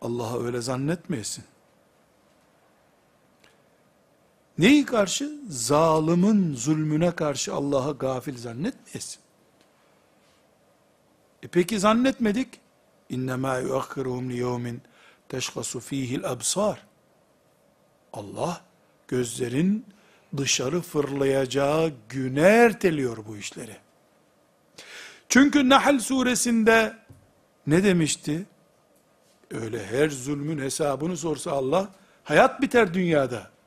Allah'a öyle zannetmeyesin. Neyi karşı? Zalimin zulmüne karşı Allah'a gafil zannetmeyesin. E peki zannetmedik. Yuakhiruhum li yevmin teşhasu fihil absar. Allah gözlerin dışarı fırlayacağı güne erteliyor bu işleri. Çünkü Nahl suresinde ne demişti? Öyle her zulmün hesabını sorsa Allah, hayat biter dünyada.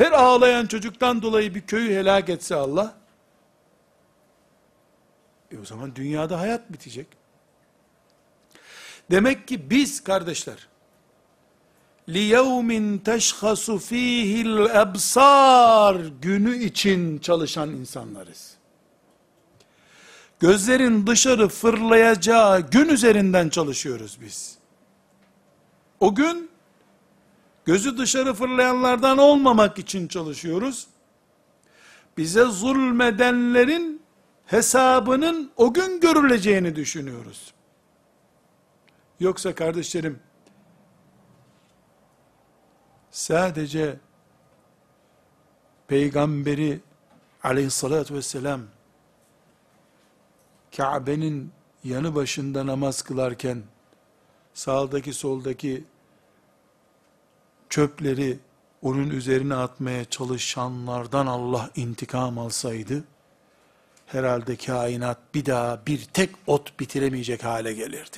Her ağlayan çocuktan dolayı bir köyü helak etse Allah, e o zaman dünyada hayat bitecek. Demek ki biz kardeşler, لِيَوْمٍ تَشْخَصُ ف۪يهِ الْاَبْصَارِ günü için çalışan insanlarız. Gözlerin dışarı fırlayacağı gün üzerinden çalışıyoruz biz. O gün, gözü dışarı fırlayanlardan olmamak için çalışıyoruz. Bize zulmedenlerin hesabının o gün görüleceğini düşünüyoruz. Yoksa kardeşlerim, sadece peygamberi aleyhissalatü vesselam Kabe'nin yanı başında namaz kılarken sağdaki soldaki çöpleri onun üzerine atmaya çalışanlardan Allah intikam alsaydı, herhalde kainat bir daha bir tek ot bitiremeyecek hale gelirdi.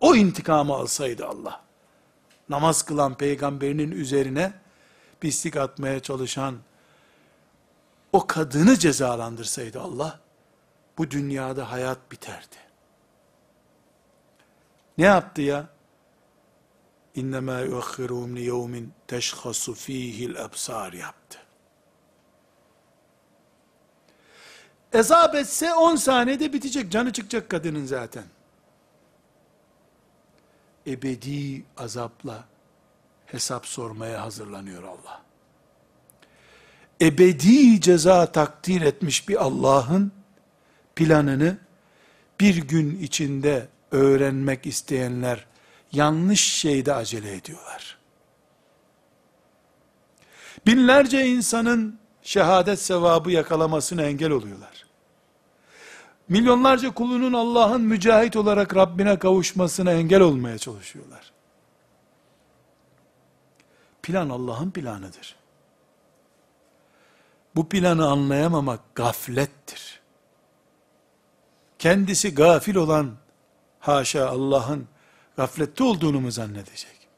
O intikamı alsaydı Allah, namaz kılan peygamberinin üzerine pislik atmaya çalışan o kadını cezalandırsaydı Allah, bu dünyada hayat biterdi. Ne yaptı ya? İnnemâ yuakhiruhum li yevmin teşhasu fîhil ebsâr yaptı. Ezap etse 10 saniyede bitecek, canı çıkacak kadının zaten. Ebedi azapla hesap sormaya hazırlanıyor Allah. Ebedi ceza takdir etmiş bir Allah'ın planını bir gün içinde öğrenmek isteyenler yanlış şeyde acele ediyorlar. Binlerce insanın şehadet sevabı yakalamasına engel oluyorlar. Milyonlarca kulunun Allah'ın mücahit olarak Rabbine kavuşmasına engel olmaya çalışıyorlar. Plan Allah'ın planıdır. Bu planı anlayamamak gaflettir. Kendisi gafil olan, haşa Allah'ın gaflette olduğunu mu zannedecek?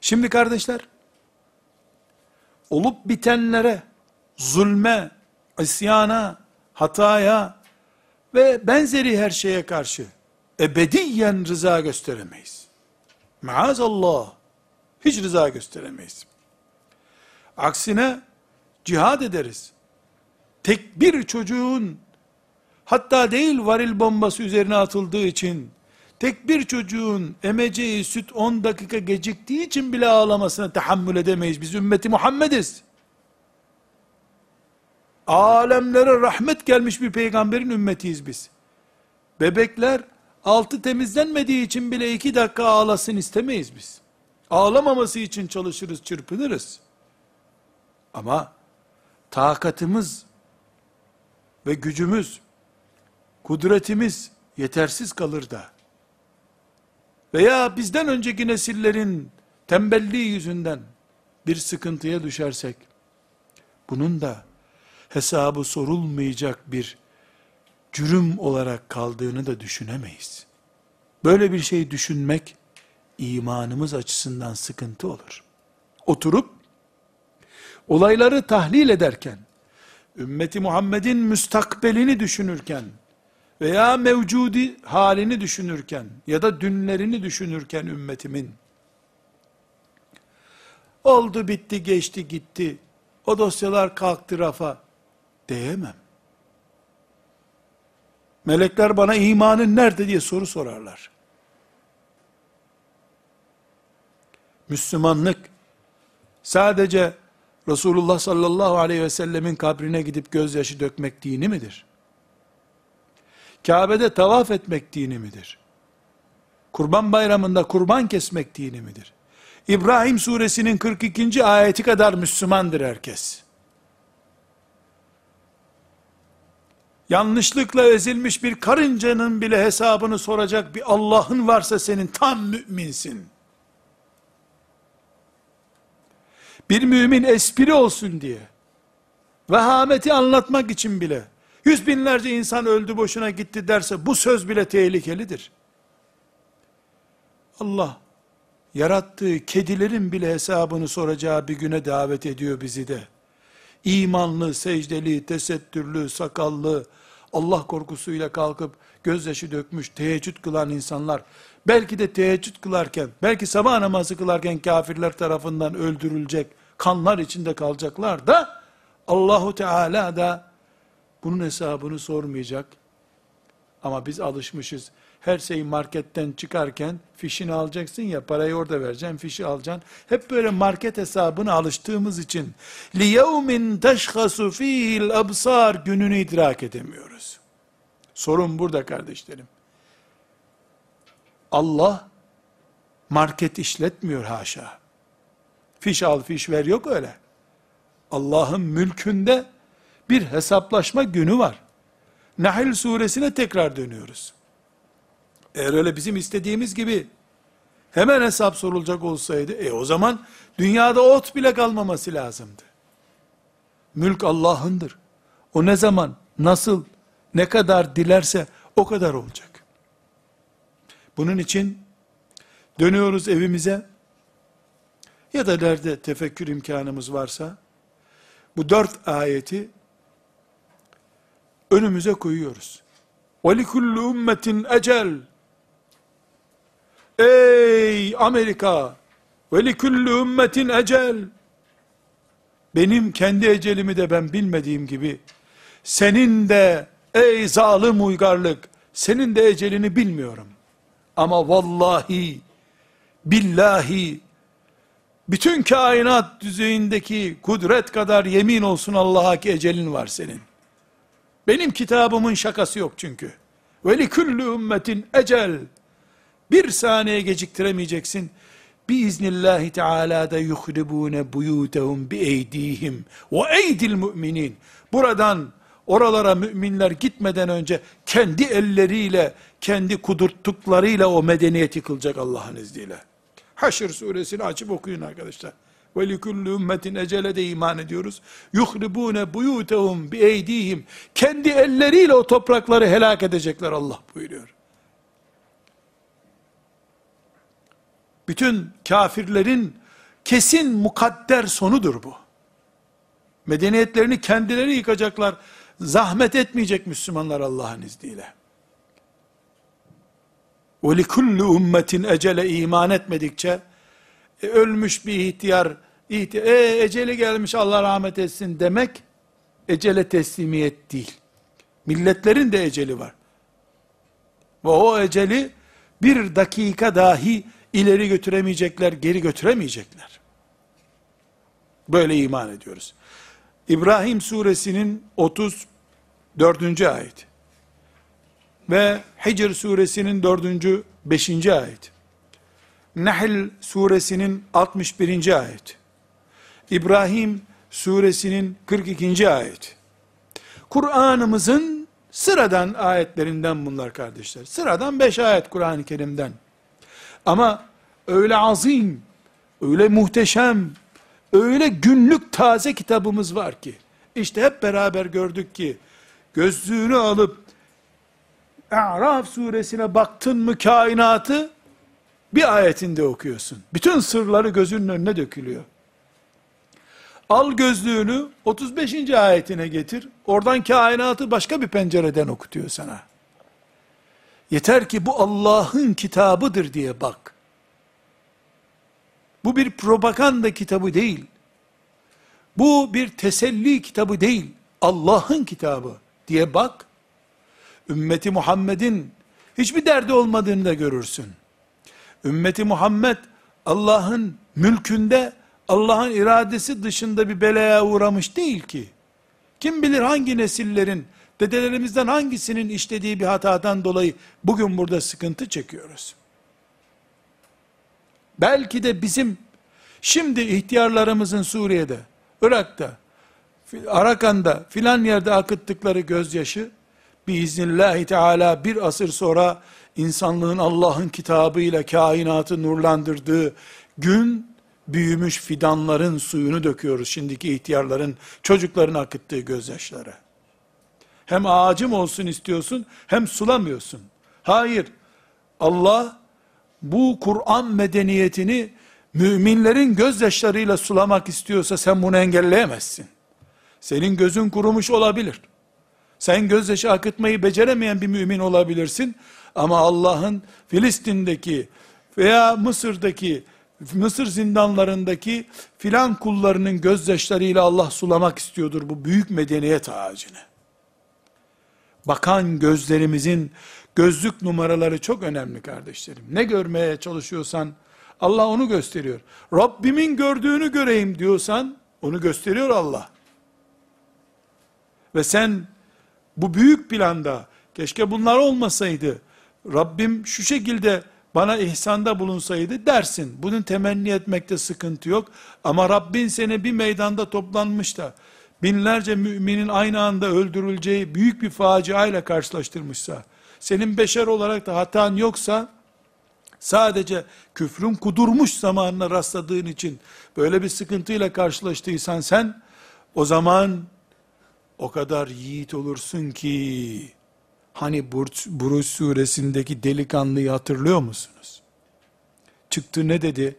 Şimdi kardeşler, olup bitenlere, zulme, isyana, hataya ve benzeri her şeye karşı ebediyen rıza gösteremeyiz. Maazallah, hiç rıza gösteremeyiz. Aksine cihad ederiz. Tek bir çocuğun hatta değil varil bombası üzerine atıldığı için tek bir çocuğun emeceği süt 10 dakika geciktiği için bile ağlamasına tahammül edemeyiz. Biz ümmeti Muhammediz. Alemlere rahmet gelmiş bir peygamberin ümmetiyiz biz. Bebekler altı temizlenmediği için bile iki dakika ağlasın istemeyiz biz. Ağlamaması için çalışırız, çırpınırız. Ama takatımız ve gücümüz, kudretimiz yetersiz kalır da veya bizden önceki nesillerin tembelliği yüzünden bir sıkıntıya düşersek, bunun da hesabı sorulmayacak bir cürüm olarak kaldığını da düşünemeyiz. Böyle bir şey düşünmek, imanımız açısından sıkıntı olur. Oturup, olayları tahlil ederken, ümmeti Muhammed'in müstakbelini düşünürken, veya mevcudi halini düşünürken ya da dünlerini düşünürken ümmetimin oldu bitti geçti gitti o dosyalar kalktı rafa diyemem. Melekler bana imanın nerede diye soru sorarlar. Müslümanlık sadece Resulullah sallallahu aleyhi ve sellemin kabrine gidip gözyaşı dökmek dini midir? Kabe'de tavaf etmek dini midir? Kurban bayramında kurban kesmek dini midir? İbrahim suresinin 42. ayeti kadar Müslümandır herkes. Yanlışlıkla ezilmiş bir karıncanın bile hesabını soracak bir Allah'ın varsa senin tam müminsin. Bir mümin espri olsun diye, vehameti anlatmak için bile, yüz binlerce insan öldü boşuna gitti derse bu söz bile tehlikelidir. Allah yarattığı kedilerin bile hesabını soracağı bir güne davet ediyor bizi de. İmanlı, secdeli, tesettürlü, sakallı, Allah korkusuyla kalkıp gözyaşı dökmüş, teheccüd kılan insanlar, belki de teheccüd kılarken, belki sabah namazı kılarken kafirler tarafından öldürülecek, kanlar içinde kalacaklar da, Allahu Teala da bunun hesabını sormayacak. Ama biz alışmışız. Her şeyi marketten çıkarken fişini alacaksın ya parayı orada vereceksin, fişi alacaksın. Hep böyle market hesabına alıştığımız için لِيَوْمٍ تَشْخَسُ ف۪يهِ الْأَبْصَارِ gününü idrak edemiyoruz. Sorun burada kardeşlerim. Allah market işletmiyor haşa. Fiş al fiş ver yok öyle. Allah'ın mülkünde bir hesaplaşma günü var. Nahl suresine tekrar dönüyoruz. Eğer öyle bizim istediğimiz gibi hemen hesap sorulacak olsaydı, e o zaman dünyada ot bile kalmaması lazımdı. Mülk Allah'ındır. O ne zaman, nasıl, ne kadar dilerse o kadar olacak. Bunun için dönüyoruz evimize ya da nerede tefekkür imkanımız varsa bu dört ayeti önümüze koyuyoruz. وَلِكُلُّ ümmetin ecel Ey Amerika! وَلِكُلُّ ümmetin ecel Benim kendi ecelimi de ben bilmediğim gibi, senin de ey zalim uygarlık, senin de ecelini bilmiyorum. Ama vallahi, billahi, bütün kainat düzeyindeki kudret kadar yemin olsun Allah'a ki ecelin var senin. Benim kitabımın şakası yok çünkü. Ve liküllü ümmetin ecel. Bir saniye geciktiremeyeceksin. Biiznillahi Teala da yuhribune buyutehum bi eydihim ve eydil müminin. Buradan oralara müminler gitmeden önce kendi elleriyle, kendi kudurttuklarıyla o medeniyet yıkılacak Allah'ın izniyle. Haşr suresini açıp okuyun arkadaşlar Ve likulli ümmetin ecele de iman ediyoruz. Yuhribune buyutehum bi eydihim. Kendi elleriyle o toprakları helak edecekler Allah buyuruyor. Bütün kafirlerin kesin mukadder sonudur bu. Medeniyetlerini kendileri yıkacaklar. Zahmet etmeyecek Müslümanlar Allah'ın izniyle. وَلِكُلُّ ümmetin ecele iman etmedikçe, e, ölmüş bir ihtiyar, ihtiyar e, eceli gelmiş Allah rahmet etsin demek, ecele teslimiyet değil. Milletlerin de eceli var. Ve o eceli, bir dakika dahi ileri götüremeyecekler, geri götüremeyecekler. Böyle iman ediyoruz. İbrahim suresinin 34. ayet ve Hicr suresinin 4. 5. ayet. Nahl suresinin 61. ayet. İbrahim suresinin 42. ayet. Kur'an'ımızın sıradan ayetlerinden bunlar kardeşler. Sıradan 5 ayet Kur'an-ı Kerim'den. Ama öyle azim, öyle muhteşem, öyle günlük taze kitabımız var ki, işte hep beraber gördük ki, gözlüğünü alıp A'raf suresine baktın mı kainatı bir ayetinde okuyorsun. Bütün sırları gözünün önüne dökülüyor. Al gözlüğünü 35. ayetine getir. Oradan kainatı başka bir pencereden okutuyor sana. Yeter ki bu Allah'ın kitabıdır diye bak. Bu bir propaganda kitabı değil. Bu bir teselli kitabı değil. Allah'ın kitabı diye bak ümmeti Muhammed'in hiçbir derdi olmadığını da görürsün. Ümmeti Muhammed Allah'ın mülkünde Allah'ın iradesi dışında bir belaya uğramış değil ki. Kim bilir hangi nesillerin, dedelerimizden hangisinin işlediği bir hatadan dolayı bugün burada sıkıntı çekiyoruz. Belki de bizim şimdi ihtiyarlarımızın Suriye'de, Irak'ta, Arakan'da filan yerde akıttıkları gözyaşı biiznillahü teala bir asır sonra insanlığın Allah'ın kitabıyla kainatı nurlandırdığı gün büyümüş fidanların suyunu döküyoruz şimdiki ihtiyarların çocukların akıttığı gözyaşları. Hem ağacım olsun istiyorsun hem sulamıyorsun. Hayır. Allah bu Kur'an medeniyetini müminlerin gözyaşlarıyla sulamak istiyorsa sen bunu engelleyemezsin. Senin gözün kurumuş olabilir. Sen gözyaşı akıtmayı beceremeyen bir mümin olabilirsin. Ama Allah'ın Filistin'deki veya Mısır'daki, Mısır zindanlarındaki filan kullarının gözyaşlarıyla Allah sulamak istiyordur bu büyük medeniyet ağacını. Bakan gözlerimizin Gözlük numaraları çok önemli kardeşlerim. Ne görmeye çalışıyorsan Allah onu gösteriyor. Rabbimin gördüğünü göreyim diyorsan onu gösteriyor Allah. Ve sen bu büyük planda keşke bunlar olmasaydı Rabbim şu şekilde bana ihsanda bulunsaydı dersin. Bunun temenni etmekte sıkıntı yok. Ama Rabbin seni bir meydanda toplanmış da binlerce müminin aynı anda öldürüleceği büyük bir faciayla karşılaştırmışsa, senin beşer olarak da hatan yoksa, sadece küfrün kudurmuş zamanına rastladığın için böyle bir sıkıntıyla karşılaştıysan sen, o zaman o kadar yiğit olursun ki, hani Buruç suresindeki delikanlıyı hatırlıyor musunuz? Çıktı ne dedi?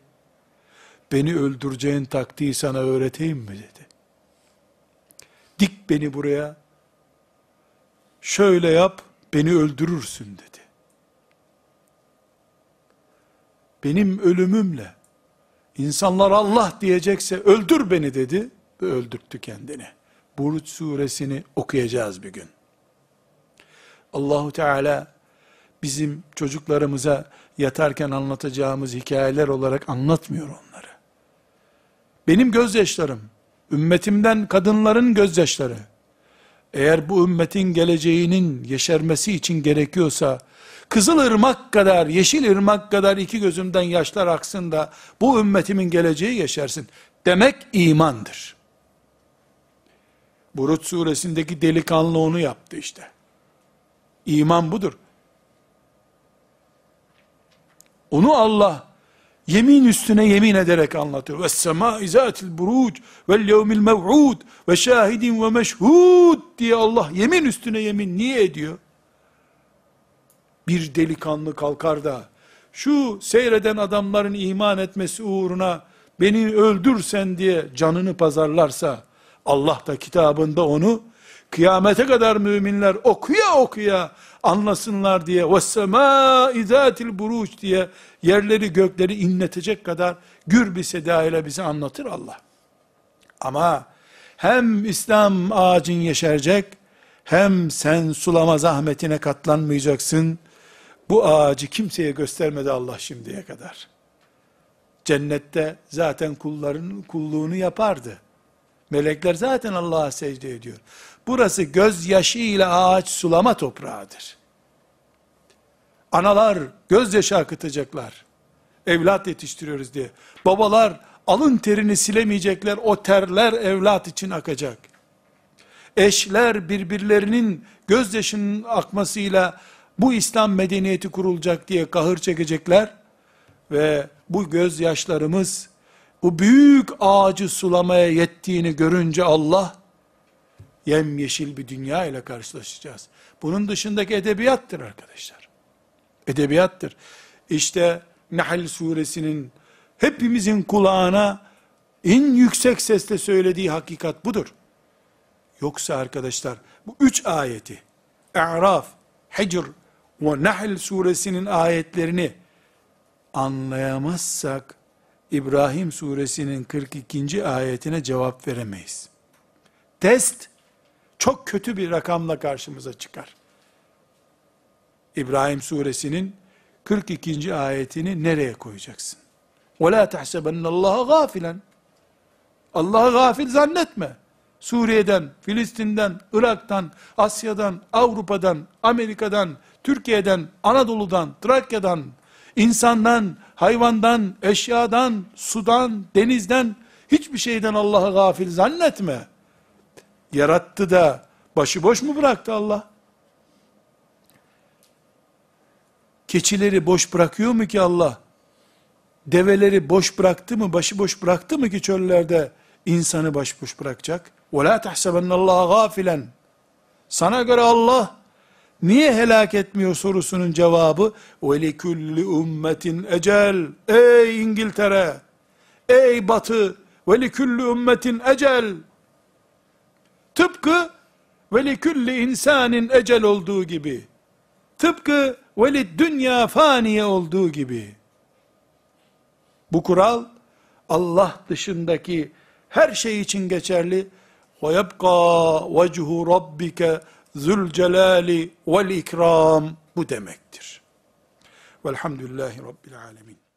Beni öldüreceğin taktiği sana öğreteyim mi dedi. Dik beni buraya, şöyle yap, beni öldürürsün dedi. Benim ölümümle, insanlar Allah diyecekse öldür beni dedi ve öldürttü kendini. Buruç suresini okuyacağız bir gün. Allahu Teala bizim çocuklarımıza yatarken anlatacağımız hikayeler olarak anlatmıyor onları. Benim gözyaşlarım, ümmetimden kadınların gözyaşları, eğer bu ümmetin geleceğinin yeşermesi için gerekiyorsa, Kızıl ırmak kadar, yeşil ırmak kadar iki gözümden yaşlar aksın da, bu ümmetimin geleceği yeşersin. Demek imandır. Burut suresindeki delikanlı onu yaptı işte. İman budur. Onu Allah yemin üstüne yemin ederek anlatıyor. Ve yevmil mev'ud ve şahidin ve meşhud diye Allah yemin üstüne yemin niye ediyor? Bir delikanlı kalkar da şu seyreden adamların iman etmesi uğruna beni öldürsen diye canını pazarlarsa Allah da kitabında onu kıyamete kadar müminler okuya okuya anlasınlar diye وَالسَّمَاءِ ذَاتِ الْبُرُوجِ diye yerleri gökleri inletecek kadar gür bir seda ile bize anlatır Allah. Ama hem İslam ağacın yeşerecek, hem sen sulama zahmetine katlanmayacaksın. Bu ağacı kimseye göstermedi Allah şimdiye kadar. Cennette zaten kulların kulluğunu yapardı. Melekler zaten Allah'a secde ediyor. Burası gözyaşı ile ağaç sulama toprağıdır. Analar gözyaşı akıtacaklar. Evlat yetiştiriyoruz diye. Babalar alın terini silemeyecekler. O terler evlat için akacak. Eşler birbirlerinin gözyaşının akmasıyla bu İslam medeniyeti kurulacak diye kahır çekecekler. Ve bu gözyaşlarımız bu büyük ağacı sulamaya yettiğini görünce Allah yemyeşil bir dünya ile karşılaşacağız. Bunun dışındaki edebiyattır arkadaşlar. Edebiyattır. İşte Nahl suresinin hepimizin kulağına en yüksek sesle söylediği hakikat budur. Yoksa arkadaşlar bu üç ayeti A'raf, Hicr ve Nahl suresinin ayetlerini anlayamazsak İbrahim suresinin 42. ayetine cevap veremeyiz. Test çok kötü bir rakamla karşımıza çıkar. İbrahim suresinin 42. ayetini nereye koyacaksın? وَلَا تَحْسَبَنَّ اللّٰهَ غَافِلًا Allah'ı gafil zannetme. Suriye'den, Filistin'den, Irak'tan, Asya'dan, Avrupa'dan, Amerika'dan, Türkiye'den, Anadolu'dan, Trakya'dan, insandan, hayvandan, eşyadan, sudan, denizden, hiçbir şeyden Allah'ı gafil zannetme. Yarattı da başıboş mu bıraktı Allah? Keçileri boş bırakıyor mu ki Allah? Develeri boş bıraktı mı, başıboş bıraktı mı ki çöllerde insanı başıboş bırakacak? وَلَا تَحْسَبَنَّ اللّٰهَ غَافِلًا Sana göre Allah niye helak etmiyor sorusunun cevabı وَلِكُلِّ ümmetin ecel Ey İngiltere, ey Batı, وَلِكُلِّ ümmetin ecel Tıpkı ve likulli insanin ecel olduğu gibi. Tıpkı ve li dünya faniye olduğu gibi. Bu kural Allah dışındaki her şey için geçerli. Ve yebqa vechu rabbike zul celali vel bu demektir. Velhamdülillahi rabbil alemin.